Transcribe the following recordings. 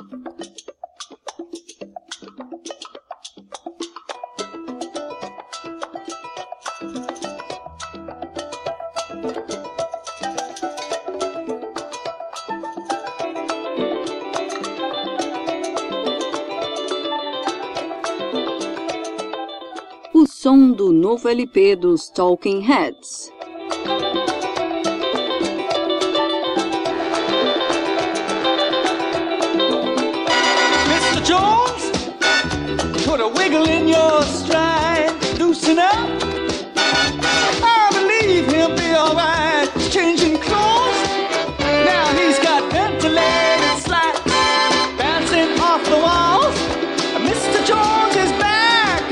O som do novo LP dos Talking Heads. Wiggle in your stride. Loosen up. I believe he'll be alright. Changing clothes. Now he's got ventilated slats bouncing off the walls. Mr. Jones is back.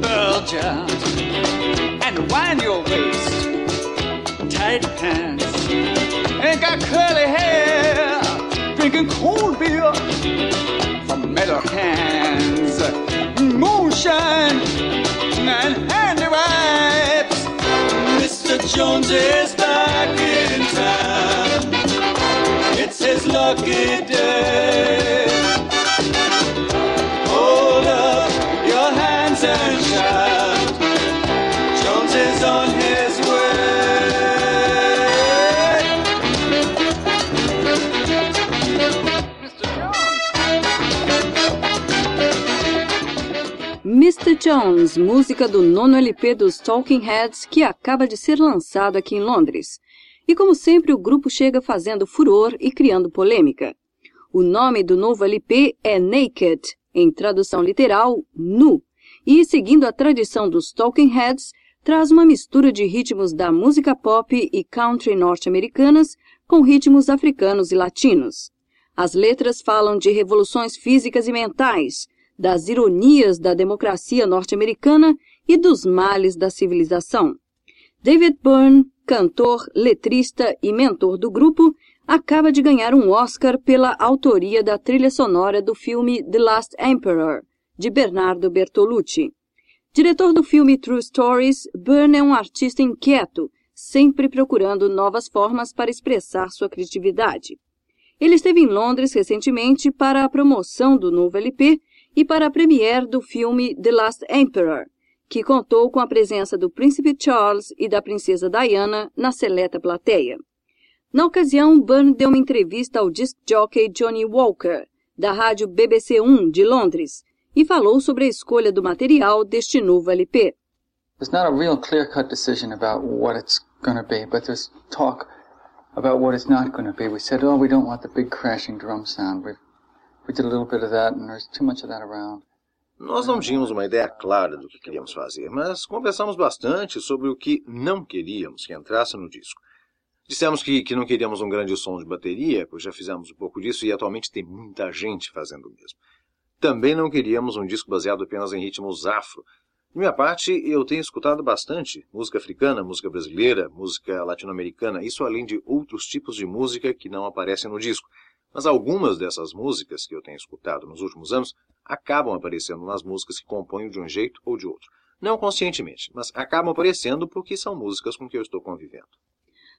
Bulge out and wind your waist. Tight pants. Ain't got curly hair. Drinking cold beer from metal cans, moonshine, and handy wipes. Mr. Jones is back in town. It's his lucky day. Jones, música do nono LP dos Talking Heads, que acaba de ser lançado aqui em Londres. E como sempre, o grupo chega fazendo furor e criando polêmica. O nome do novo LP é Naked, em tradução literal, nu, e seguindo a tradição dos Talking Heads, traz uma mistura de ritmos da música pop e country norte-americanas com ritmos africanos e latinos. As letras falam de revoluções físicas e mentais, das ironias da democracia norte-americana e dos males da civilização. David Byrne, cantor, letrista e mentor do grupo, acaba de ganhar um Oscar pela autoria da trilha sonora do filme The Last Emperor, de Bernardo Bertolucci. Diretor do filme True Stories, Byrne é um artista inquieto, sempre procurando novas formas para expressar sua criatividade. Ele esteve em Londres recentemente para a promoção do novo LP e para a premiere do filme The Last Emperor, que contou com a presença do príncipe Charles e da princesa Diana na seleta plateia. Na ocasião, Byrne deu uma entrevista ao disc jockey Johnny Walker, da rádio BBC 1 de Londres, e falou sobre a escolha do material deste novo LP. There's not a real clear-cut decision about what it's going to be, but there's talk about what it's not going to be. We said, oh, we don't want the big crashing drum sound. We Nós não tínhamos uma ideia clara do que queríamos fazer, mas conversamos bastante sobre o que não queríamos que entrasse no disco. Dissemos que, que não queríamos um grande som de bateria, pois já fizemos um pouco disso e atualmente tem muita gente fazendo o mesmo. Também não queríamos um disco baseado apenas em ritmos afro. De minha parte, eu tenho escutado bastante música africana, música brasileira, música latino-americana, isso além de outros tipos de música que não aparecem no disco. Mas algumas dessas músicas que eu tenho escutado nos últimos anos acabam aparecendo nas músicas que compõem de um jeito ou de outro. Não conscientemente, mas acabam aparecendo porque são músicas com que eu estou convivendo.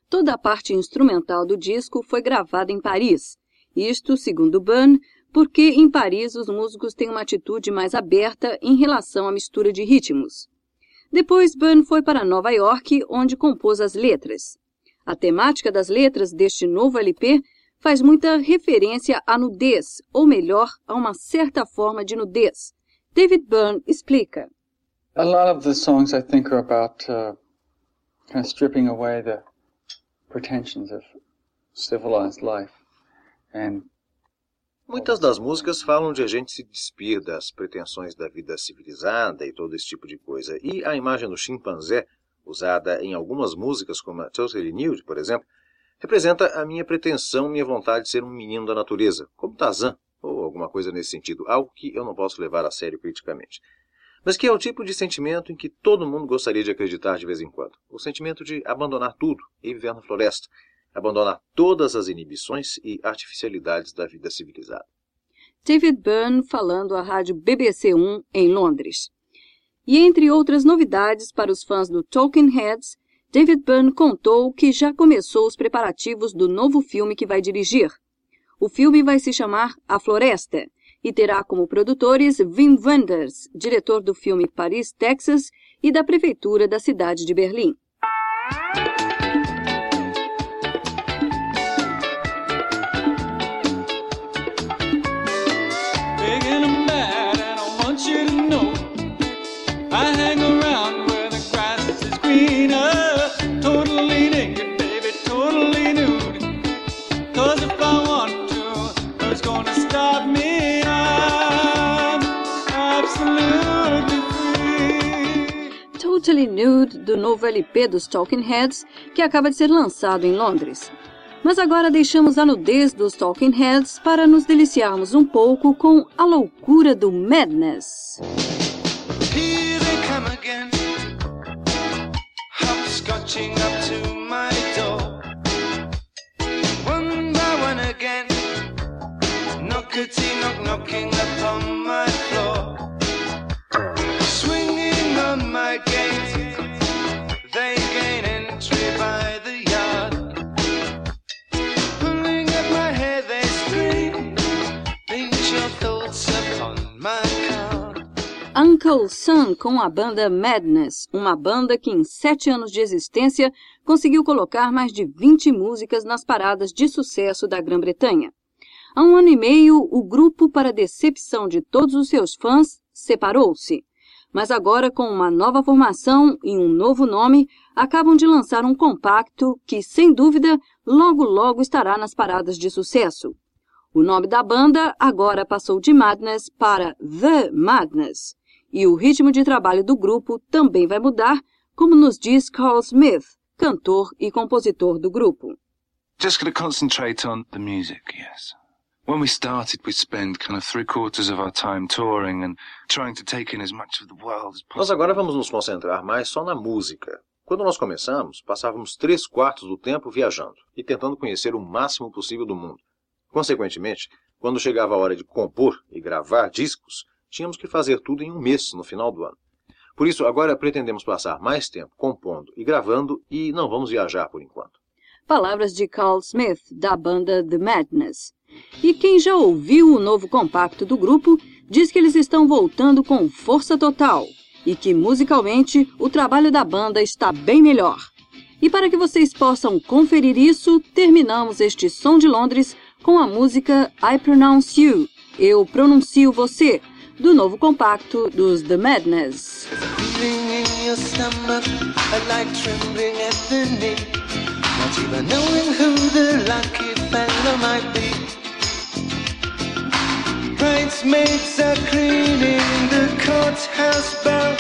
Toda a parte instrumental do disco foi gravada em Paris. Isto, segundo Byrne, porque em Paris os músicos têm uma atitude mais aberta em relação à mistura de ritmos. Depois, Byrne foi para Nova York, onde compôs as letras. A temática das letras deste novo LP faz muita referência à nudez, ou melhor, a uma certa forma de nudez. David Byrne explica. A lot of the songs I think are about uh, kind of stripping away the pretensions of civilized life and Muitas das músicas falam de a gente se despir das pretensões da vida civilizada e todo esse tipo de coisa. E a imagem do chimpanzé, usada em algumas músicas, como a Totally Nude, por exemplo, representa a minha pretensão, minha vontade de ser um menino da natureza, como Tarzan, ou alguma coisa nesse sentido, algo que eu não posso levar a sério criticamente. Mas que é o tipo de sentimento em que todo mundo gostaria de acreditar de vez em quando. O sentimento de abandonar tudo e viver na floresta, abandonar todas as inibições e artificialidades da vida civilizada. David Byrne falando à rádio BBC 1 em Londres. E entre outras novidades para os fãs do Talking Heads, David Byrne contou que já começou os preparativos do novo filme que vai dirigir. O filme vai se chamar A Floresta e terá como produtores Wim Wenders, diretor do filme Paris, Texas e da prefeitura da cidade de Berlim. Do novo LP dos Talking Heads, que acaba de ser lançado em Londres. Mas agora deixamos a nudez dos Talking Heads para nos deliciarmos um pouco com a loucura do Madness. Knock knocking upon my. Uncle Sun com a banda Madness, uma banda que em sete anos de existência conseguiu colocar mais de 20 músicas nas paradas de sucesso da Grã-Bretanha. Há um ano e meio, o grupo, para decepção de todos os seus fãs, separou-se. Mas agora, com uma nova formação e um novo nome, acabam de lançar um compacto que, sem dúvida, logo logo estará nas paradas de sucesso. O nome da banda agora passou de Madness para The Madness. E o ritmo de trabalho do grupo também vai mudar, como nos diz Carl Smith, cantor e compositor do grupo. Just going to concentrate on the music, yes. When we started, we spent kind of three quarters of our time touring and trying to take in as much of the world as Nós possible. agora vamos nos concentrar mais só na música. Quando nós começamos, passávamos três quartos do tempo viajando e tentando conhecer o máximo possível do mundo. Consequentemente, quando chegava a hora de compor e gravar discos, tínhamos que fazer tudo em um mês no final do ano. Por isso, agora pretendemos passar mais tempo compondo e gravando e não vamos viajar por enquanto. Palavras de Carl Smith, da banda The Madness. E quem já ouviu o novo compacto do grupo diz que eles estão voltando com força total e que musicalmente o trabalho da banda está bem melhor. E para que vocês possam conferir isso, terminamos este som de Londres com a música I Pronounce You, Eu Pronuncio Você, do novo compacto dos The Madness. Bridesmaids are cleaning the courthouse bell.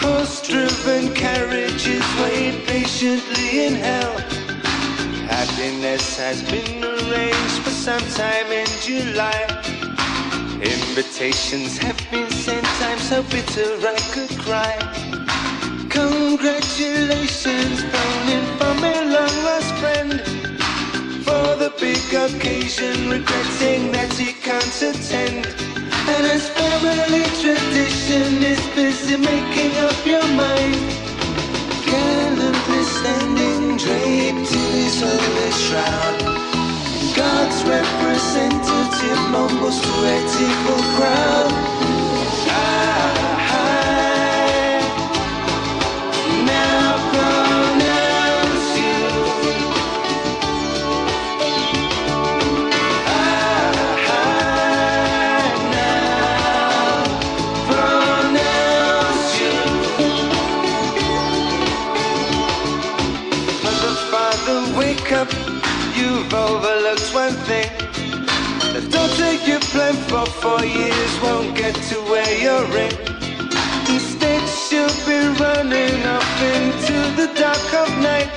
Horse driven carriages wait patiently in hell. Happiness has been arranged for some time in July. Invitations have been sent, I'm so bitter I could cry. Congratulations, in from a long lost friend. For the big occasion, regretting that he can't attend. And as family tradition is busy making up your mind, gallantly standing mumbles to a tearful crowd. Years won't get to wear your ring. Instead, she'll be running off into the dark of night.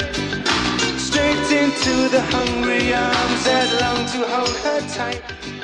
Straight into the hungry arms that long to hold her tight.